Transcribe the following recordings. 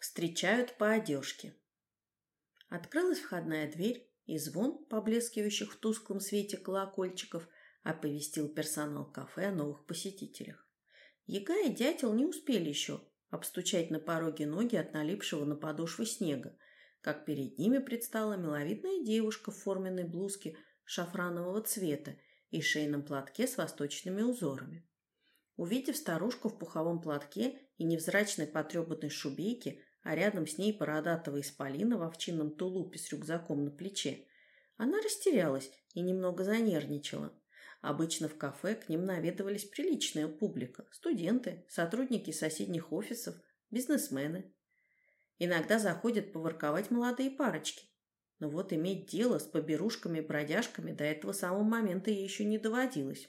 Встречают по одежке. Открылась входная дверь, и звон, поблескивающих в тусклом свете колокольчиков, оповестил персонал кафе о новых посетителях. Яга и дятел не успели еще обстучать на пороге ноги от налипшего на подошвы снега, как перед ними предстала миловидная девушка в форменной блузке шафранового цвета и шейном платке с восточными узорами. Увидев старушку в пуховом платке и невзрачной потрепанной шубейке, а рядом с ней бородатого исполина в овчинном тулупе с рюкзаком на плече. Она растерялась и немного занервничала. Обычно в кафе к ним наведывались приличная публика – студенты, сотрудники соседних офисов, бизнесмены. Иногда заходят поворковать молодые парочки. Но вот иметь дело с поберушками-бродяжками до этого самого момента ей еще не доводилось.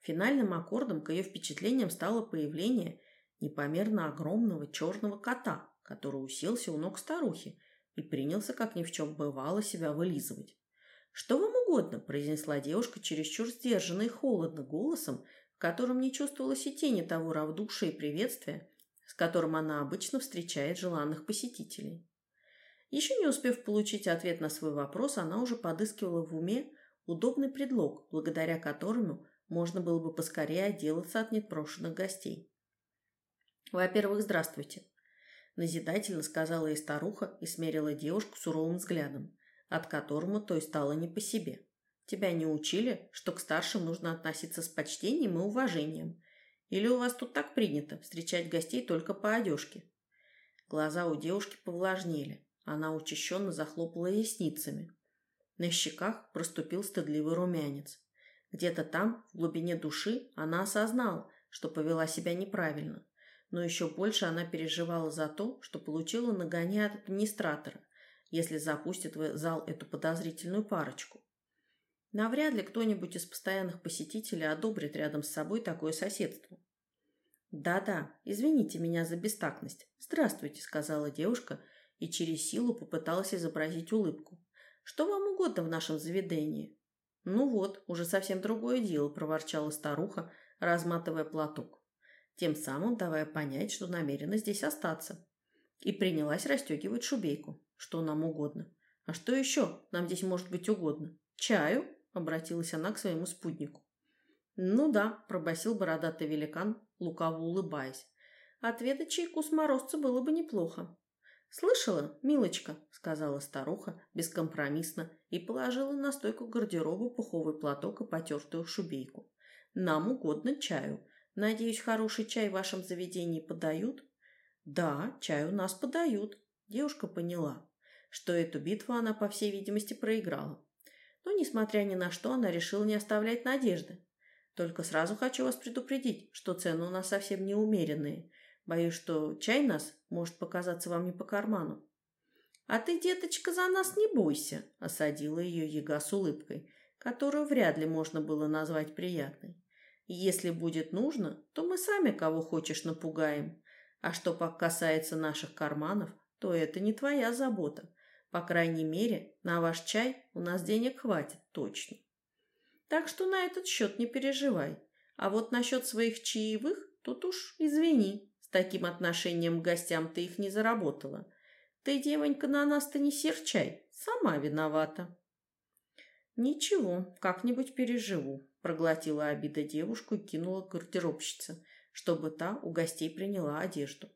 Финальным аккордом к ее впечатлениям стало появление непомерно огромного черного кота, который уселся у ног старухи и принялся, как ни в чем бывало, себя вылизывать. «Что вам угодно», – произнесла девушка чересчур сдержанно и холодно голосом, в котором не чувствовалось и тени того равнодушия и приветствия, с которым она обычно встречает желанных посетителей. Еще не успев получить ответ на свой вопрос, она уже подыскивала в уме удобный предлог, благодаря которому можно было бы поскорее отделаться от непрошенных гостей. «Во-первых, здравствуйте», – назидательно сказала ей старуха и смерила девушку суровым взглядом, от которого той стало не по себе. «Тебя не учили, что к старшим нужно относиться с почтением и уважением? Или у вас тут так принято встречать гостей только по одежке?» Глаза у девушки повлажнели. Она учащенно захлопала ресницами. На щеках проступил стыдливый румянец. Где-то там, в глубине души, она осознала, что повела себя неправильно но еще больше она переживала за то, что получила нагоняя от администратора, если запустит в зал эту подозрительную парочку. Навряд ли кто-нибудь из постоянных посетителей одобрит рядом с собой такое соседство. «Да-да, извините меня за бестактность. Здравствуйте», — сказала девушка и через силу попыталась изобразить улыбку. «Что вам угодно в нашем заведении?» «Ну вот, уже совсем другое дело», — проворчала старуха, разматывая платок тем самым давая понять, что намерена здесь остаться. И принялась расстегивать шубейку. Что нам угодно. А что еще нам здесь может быть угодно? Чаю? Обратилась она к своему спутнику. Ну да, пробасил бородатый великан, лукаво улыбаясь. Отведать чайку с было бы неплохо. «Слышала, милочка?» — сказала старуха бескомпромиссно и положила на стойку гардероба пуховый платок и потертую шубейку. «Нам угодно чаю. Надеюсь, хороший чай в вашем заведении подают? Да, чай у нас подают. Девушка поняла, что эту битву она, по всей видимости, проиграла. Но, несмотря ни на что, она решила не оставлять надежды. Только сразу хочу вас предупредить, что цены у нас совсем неумеренные. Боюсь, что чай нас может показаться вам не по карману. «А ты, деточка, за нас не бойся», — осадила ее яга с улыбкой, которую вряд ли можно было назвать приятной. Если будет нужно, то мы сами кого хочешь напугаем. А что касается наших карманов, то это не твоя забота. По крайней мере, на ваш чай у нас денег хватит точно. Так что на этот счет не переживай. А вот насчет своих чаевых, тут уж извини, с таким отношением к гостям ты их не заработала. Ты, девонька, на нас-то не серчай, сама виновата. Ничего, как-нибудь переживу, Проглотила обида девушку и кинула к гардеробщице, чтобы та у гостей приняла одежду.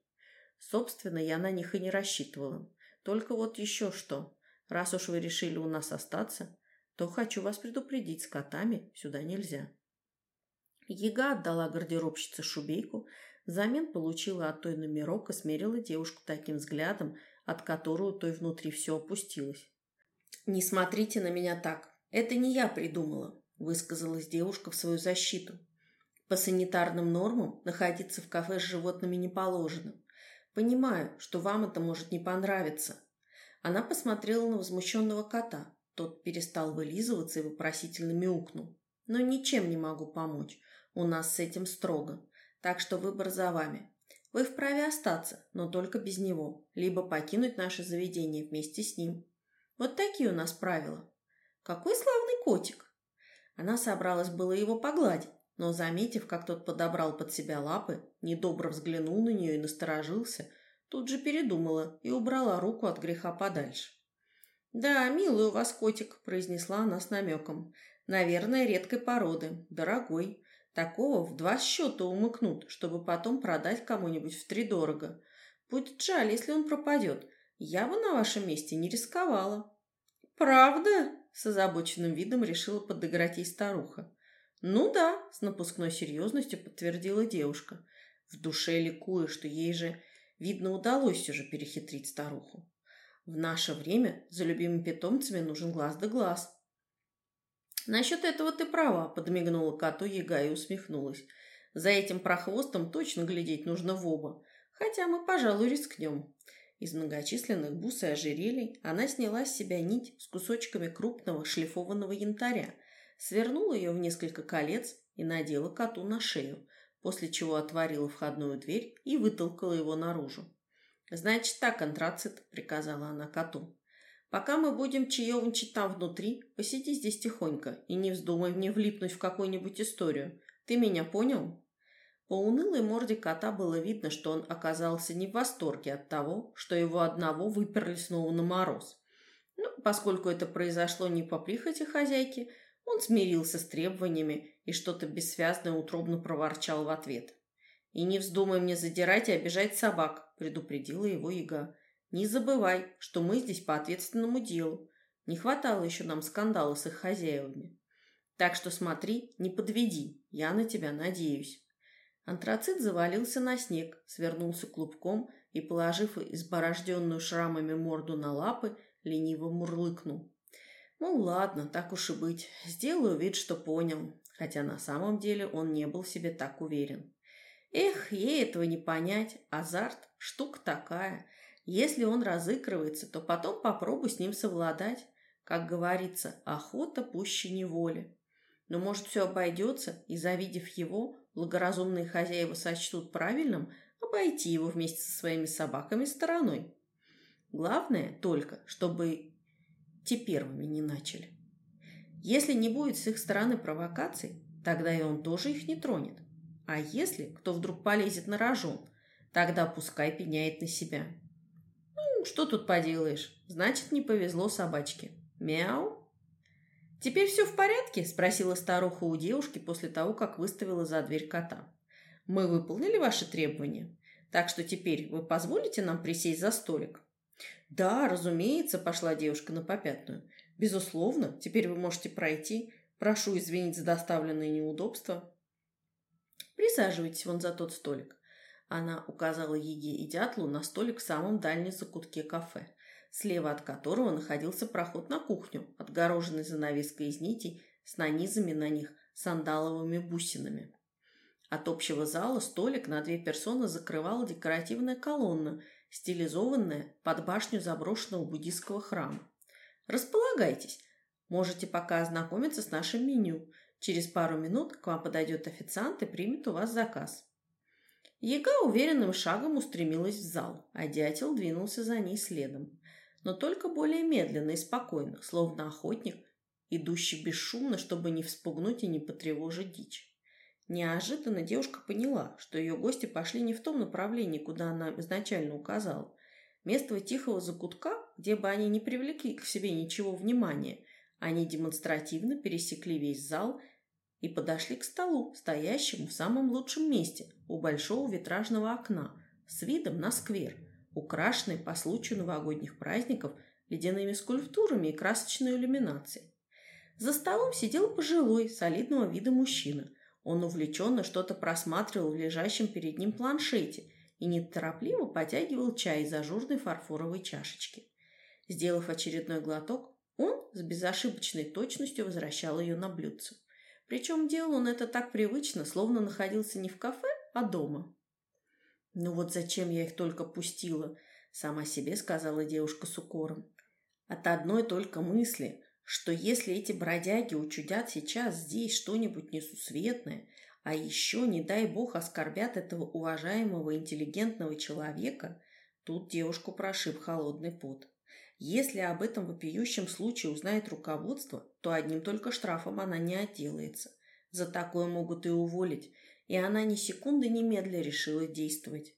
Собственно, я на них и не рассчитывала. Только вот еще что. Раз уж вы решили у нас остаться, то хочу вас предупредить, с котами сюда нельзя. Ега отдала гардеробщице шубейку, взамен получила от той номерок и смерила девушку таким взглядом, от которого той внутри все опустилось. «Не смотрите на меня так. Это не я придумала высказалась девушка в свою защиту. По санитарным нормам находиться в кафе с животными не положено. Понимаю, что вам это может не понравиться. Она посмотрела на возмущенного кота. Тот перестал вылизываться и вопросительно мяукнул. Но ничем не могу помочь. У нас с этим строго. Так что выбор за вами. Вы вправе остаться, но только без него, либо покинуть наше заведение вместе с ним. Вот такие у нас правила. Какой славный котик! Она собралась было его погладить, но, заметив, как тот подобрал под себя лапы, недобро взглянул на нее и насторожился, тут же передумала и убрала руку от греха подальше. «Да, милый у вас котик», – произнесла она с намеком. «Наверное, редкой породы, дорогой. Такого в два счета умыкнут, чтобы потом продать кому-нибудь втридорого. Будет жаль, если он пропадет. Я бы на вашем месте не рисковала». «Правда?» – с озабоченным видом решила подыграть ей старуха. «Ну да», – с напускной серьезностью подтвердила девушка, в душе ликуя, что ей же, видно, удалось все же перехитрить старуху. В наше время за любимыми питомцами нужен глаз да глаз. «Насчет этого ты права», – подмигнула коту яга и усмехнулась. «За этим прохвостом точно глядеть нужно в оба, хотя мы, пожалуй, рискнем». Из многочисленных бус и ожерелий она сняла с себя нить с кусочками крупного шлифованного янтаря, свернула ее в несколько колец и надела коту на шею, после чего отворила входную дверь и вытолкала его наружу. «Значит так, антрацит», — приказала она коту. Пока мы будем чаевничать там внутри, посиди здесь тихонько и не вздумай мне влипнуть в какую-нибудь историю. Ты меня понял?» По унылой морде кота было видно, что он оказался не в восторге от того, что его одного выперли снова на мороз. Но ну, поскольку это произошло не по прихоти хозяйки, он смирился с требованиями и что-то бессвязное утробно проворчал в ответ. «И не вздумай мне задирать и обижать собак», — предупредила его яга. Не забывай, что мы здесь по ответственному делу. Не хватало еще нам скандала с их хозяевами. Так что смотри, не подведи, я на тебя надеюсь. Антрацит завалился на снег, свернулся клубком и, положив изборожденную шрамами морду на лапы, лениво мурлыкнул. Ну ладно, так уж и быть, сделаю вид, что понял, хотя на самом деле он не был себе так уверен. Эх, ей этого не понять, азарт – штука такая – если он разыгрывается, то потом попробуй с ним совладать. Как говорится, охота пуще неволи. Но может все обойдется, и завидев его, благоразумные хозяева сочтут правильным обойти его вместе со своими собаками стороной. Главное только, чтобы те первыми не начали. Если не будет с их стороны провокаций, тогда и он тоже их не тронет. А если кто вдруг полезет на рожон, тогда пускай пеняет на себя что тут поделаешь? Значит, не повезло собачке. Мяу. «Теперь все в порядке?» – спросила старуха у девушки после того, как выставила за дверь кота. «Мы выполнили ваши требования, так что теперь вы позволите нам присесть за столик?» «Да, разумеется», – пошла девушка на попятную. «Безусловно, теперь вы можете пройти. Прошу извинить за доставленные неудобства». «Присаживайтесь вон за тот столик. Она указала Еге и Дятлу на столик в самом дальнем закутке кафе, слева от которого находился проход на кухню, отгороженный занавеской из нитей с нанизами на них сандаловыми бусинами. От общего зала столик на две персоны закрывала декоративная колонна, стилизованная под башню заброшенного буддийского храма. «Располагайтесь. Можете пока ознакомиться с нашим меню. Через пару минут к вам подойдет официант и примет у вас заказ». Яга уверенным шагом устремилась в зал, а дятел двинулся за ней следом. Но только более медленно и спокойно, словно охотник, идущий бесшумно, чтобы не вспугнуть и не потревожить дичь. Неожиданно девушка поняла, что ее гости пошли не в том направлении, куда она изначально указала. Вместо тихого закутка, где бы они не привлекли к себе ничего внимания, они демонстративно пересекли весь зал и подошли к столу, стоящему в самом лучшем месте, у большого витражного окна, с видом на сквер, украшенный по случаю новогодних праздников ледяными скульптурами и красочной иллюминацией. За столом сидел пожилой, солидного вида мужчина. Он увлеченно что-то просматривал в лежащем перед ним планшете и неторопливо потягивал чай из ажурной фарфоровой чашечки. Сделав очередной глоток, он с безошибочной точностью возвращал ее на блюдце. Причем делал он это так привычно, словно находился не в кафе, а дома. «Ну вот зачем я их только пустила?» – сама себе сказала девушка с укором. «От одной только мысли, что если эти бродяги учудят сейчас здесь что-нибудь несусветное, а еще, не дай бог, оскорбят этого уважаемого интеллигентного человека, тут девушку прошиб холодный пот. Если об этом вопиющем случае узнает руководство, то одним только штрафом она не отделается. За такое могут и уволить, и она ни секунды немедля решила действовать.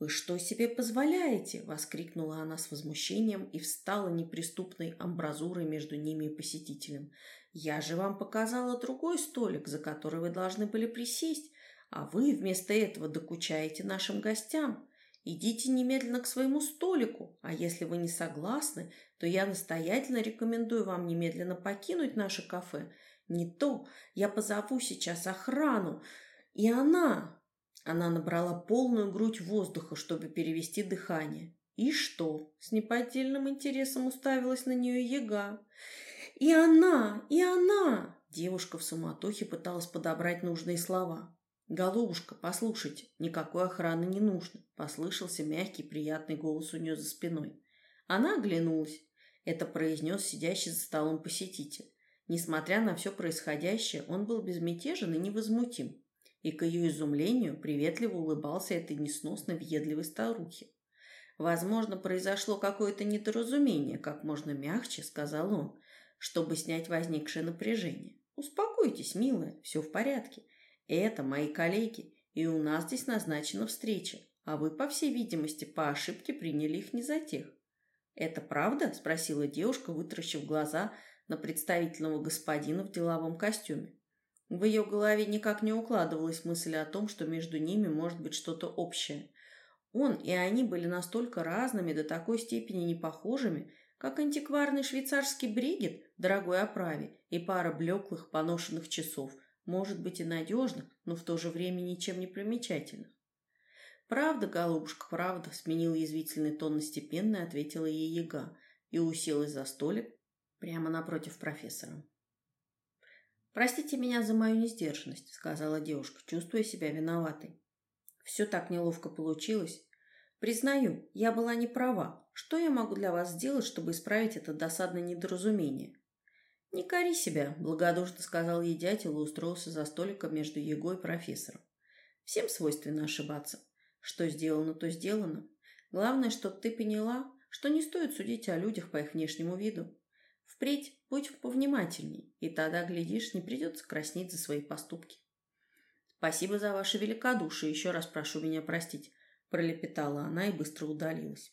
«Вы что себе позволяете?» – воскликнула она с возмущением и встала неприступной амбразурой между ними и посетителем. «Я же вам показала другой столик, за который вы должны были присесть, а вы вместо этого докучаете нашим гостям. Идите немедленно к своему столику, а если вы не согласны, то я настоятельно рекомендую вам немедленно покинуть наше кафе. Не то я позову сейчас охрану, и она, она набрала полную грудь воздуха, чтобы перевести дыхание. И что? С неподдельным интересом уставилась на нее яга. И она, и она! Девушка в суматохе пыталась подобрать нужные слова. «Голубушка, послушайте, никакой охраны не нужно», — послышался мягкий приятный голос у нее за спиной. Она оглянулась. Это произнес сидящий за столом посетитель. Несмотря на все происходящее, он был безмятежен и невозмутим и, к ее изумлению, приветливо улыбался этой несносно въедливой старухе. «Возможно, произошло какое-то недоразумение, как можно мягче», — сказал он, чтобы снять возникшее напряжение. «Успокойтесь, милая, все в порядке. Это мои коллеги, и у нас здесь назначена встреча, а вы, по всей видимости, по ошибке приняли их не за тех». «Это правда?» — спросила девушка, вытаращив глаза на представительного господина в деловом костюме. В ее голове никак не укладывалась мысль о том, что между ними может быть что-то общее. Он и они были настолько разными, до такой степени непохожими, как антикварный швейцарский бригет в дорогой оправе и пара блеклых поношенных часов, может быть и надежных, но в то же время ничем не примечательных. «Правда, голубушка, правда», — сменил язвительный тон на степенно ответила ей яга и уселась за столик прямо напротив профессора. «Простите меня за мою несдержанность», — сказала девушка, чувствуя себя виноватой. «Все так неловко получилось. Признаю, я была не права. Что я могу для вас сделать, чтобы исправить это досадное недоразумение?» «Не кори себя», — благодушно сказал ей дятел и устроился за столиком между Егой и профессором. «Всем свойственно ошибаться. Что сделано, то сделано. Главное, чтобы ты поняла, что не стоит судить о людях по их внешнему виду. Впредь будь повнимательней, и тогда, глядишь, не придется краснеть за свои поступки. «Спасибо за ваше великодушие, еще раз прошу меня простить», – пролепетала она и быстро удалилась.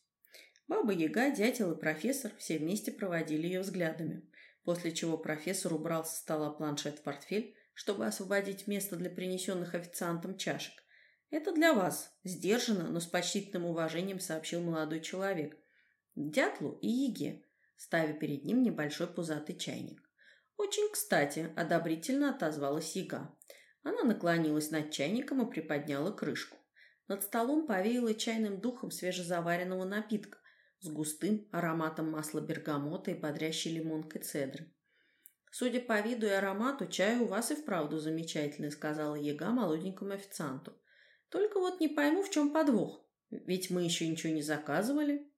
Баба-яга, дятел и профессор все вместе проводили ее взглядами, после чего профессор убрал со стола планшет в портфель, чтобы освободить место для принесенных официантом чашек. «Это для вас», – сдержанно, но с почтительным уважением сообщил молодой человек. Дятлу и Еге, ставя перед ним небольшой пузатый чайник. «Очень кстати», – одобрительно отозвалась яга. Она наклонилась над чайником и приподняла крышку. Над столом повеяло чайным духом свежезаваренного напитка с густым ароматом масла бергамота и бодрящей лимонкой цедры. «Судя по виду и аромату, чай у вас и вправду замечательный», – сказала яга молоденькому официанту. «Только вот не пойму, в чем подвох. Ведь мы еще ничего не заказывали».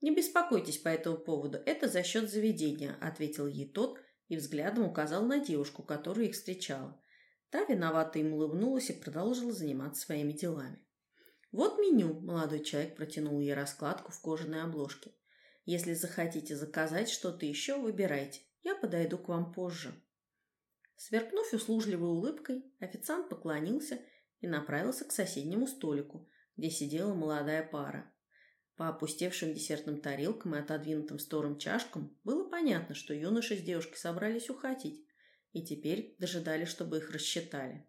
«Не беспокойтесь по этому поводу, это за счет заведения», – ответил ей тот и взглядом указал на девушку, которая их встречала. Та виновато им улыбнулась и продолжила заниматься своими делами. «Вот меню», – молодой человек протянул ей раскладку в кожаной обложке. «Если захотите заказать что-то еще, выбирайте. Я подойду к вам позже». Сверкнув услужливой улыбкой, официант поклонился и направился к соседнему столику, где сидела молодая пара. По опустевшим десертным тарелкам и отодвинутым в чашкам было понятно, что юноша с девушкой собрались уходить и теперь дожидались, чтобы их рассчитали.